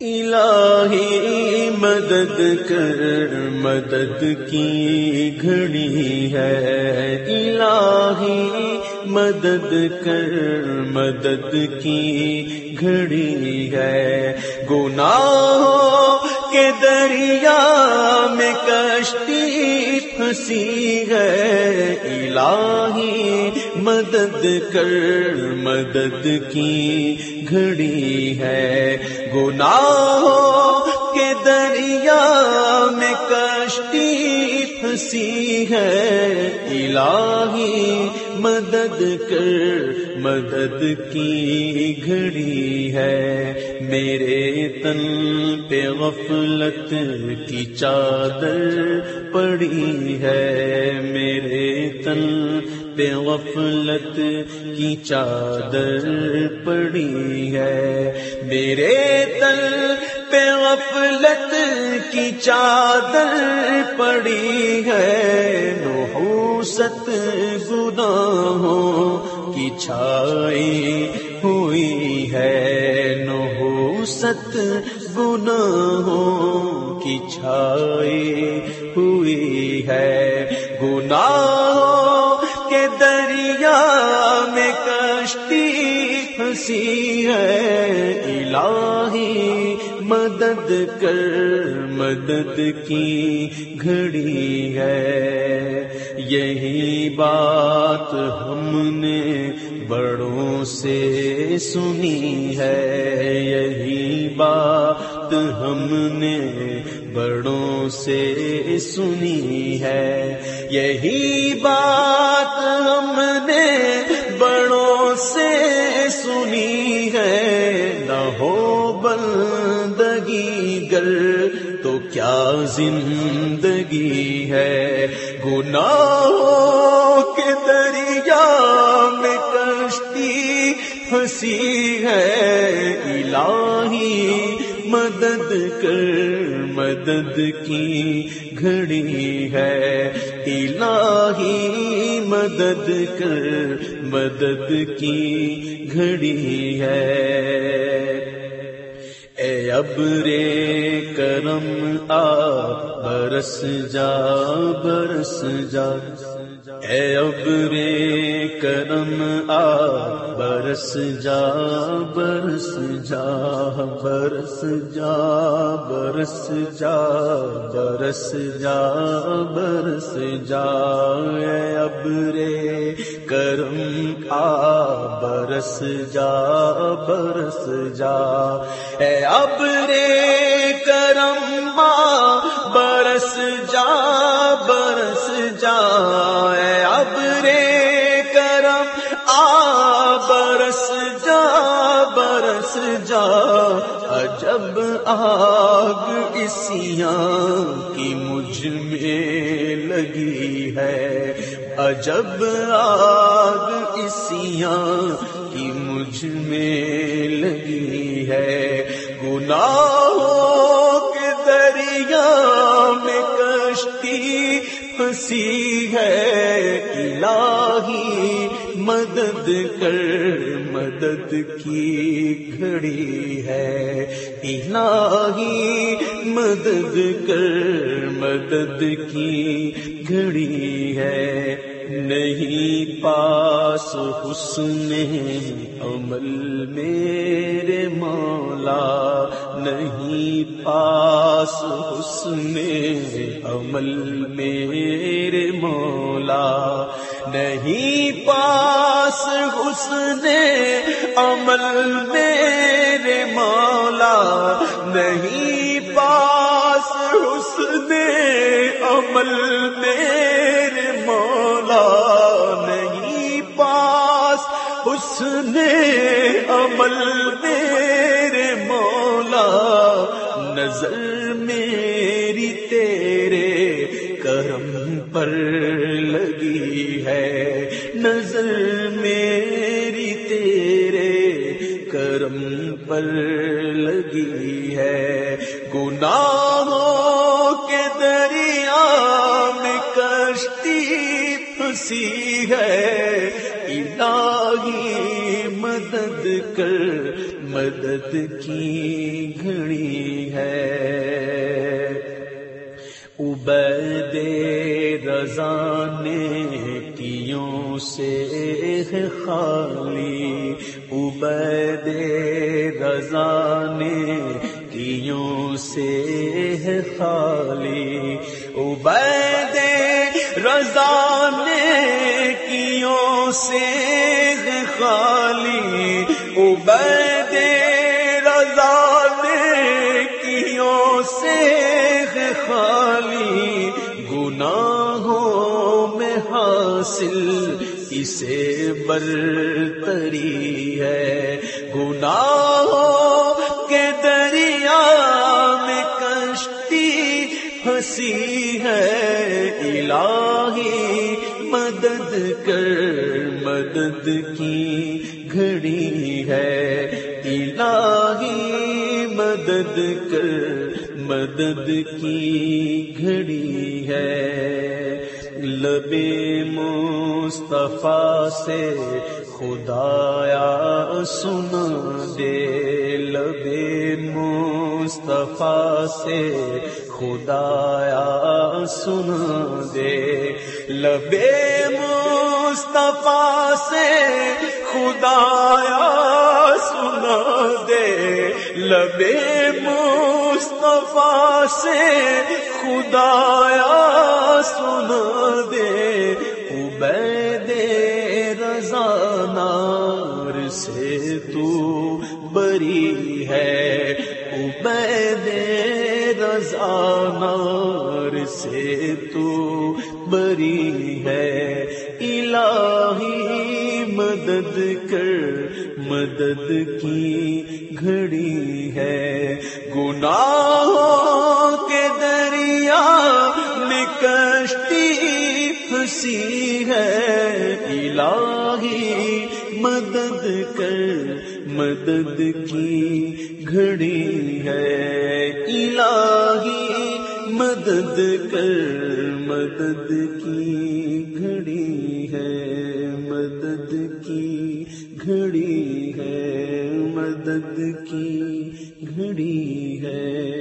الہی مدد کر، مدد کی گھڑی ہے۔ الہی مدد کر، مدد کی گھڑی ہے۔ گناہوں کے دریا میں کشتی مسیح ہے الہی مدد کر مدد کی گھڑی ہے۔ گناہوں کے دریا میں کشتی پھنسی ہے، الہی مدد کر، مدد کی گھڑی ہے۔ میرے تن پہ غفلت کی چادر پڑی ہے۔ میرے تن پہ غفلت کی چادر پڑی ہے۔ میرے تل پہ غفلت کی چادر پڑی ہے، نحوست گناہوں کی چھائی ہوئی ہے۔ نحوست گناہوں کی چھائی ہوئی ہے۔ گناہوں کے دریا میں کشتی پھنسی ہے، الہی مدد کر، مدد کی گھڑی ہے۔ یہی بات ہم نے بڑوں سے سنی ہے۔ یہی بات ہم نے بڑوں سے سنی ہے۔ یہی بات تو کیا زندگی ہے؟ گناہوں کے دریا میں کشتی پھنسی ہے۔ الہی مدد کر، مدد کی گھڑی ہے۔ الہی مدد کر، مدد کی گھڑی ہے۔ اب رے کرم آ برس جا برس جا۔ اے اب رے کرم آ برس جا برس جا۔ برس جا برس جا برس جا برس جا۔ اے اب رے کرم آ برس جا برس جا۔ اے اب رے کرم برس جا برس جا۔ اے اب رے کرم آ برس جا برس جا۔ عجب آگ اسیاں کی مجھ میں لگی ہے۔ عجب آگ اسیاں کی مجھ میں لگی ہے۔ گناہوں کے دریا میں کشتی پھنسی ہے، الہی مدد کر مدد کی گھڑی ہے۔ الہی مدد کر مدد کی گھڑی ہے۔ نہیں پاس حسن عمل میرے مولا، نہیں پاس حسن عمل میرے مولا، نہیں پاس حسن عمل میرے مولا، نہیں پاس حسن عمل میرے عمل میرے مولا، نظر میری تیرے کرم پر لگی ہے۔ نظر میری تیرے کرم پر لگی ہے۔ گناہوں کے دریا میں کشتی پھنسی ہے۔ مدد کی گھڑی ہے۔ عبید رضا نے کیوں سے خالی؟ عبید رضا نے کیوں سے خالی؟ عبید رضا نے کیوں سے خالی؟ عبید خالی گناہوں میں حاصل اسے برتری ہے۔ گناہوں کے دریا میں کشتی ہنسی ہے۔ الہی مدد کر مدد کی گھڑی ہے۔ الہی مدد کر مدد کی گھڑی ہے۔ لبے مصطفیٰ سے خدایا سن دے۔ لبے مصطفیٰ سے خدایا سن دے۔ لبے مصطفیٰ سے خدایا سن دے۔ لبے مصطفیٰ سے خدایا سن دے۔ عبید رضا نار سے تو بری ہے۔ عبید رضا نار بری ہے۔ الہی مدد کر، مدد کی گھڑی ہے۔ گناہوں کے دریا نکشتی ہنسی ہے۔ الہی مدد کر، مدد کی گھڑی ہے۔ الہی مدد کر مدد کی گھڑی ہے مدد کی گھڑی ہے مدد کی گھڑی ہے۔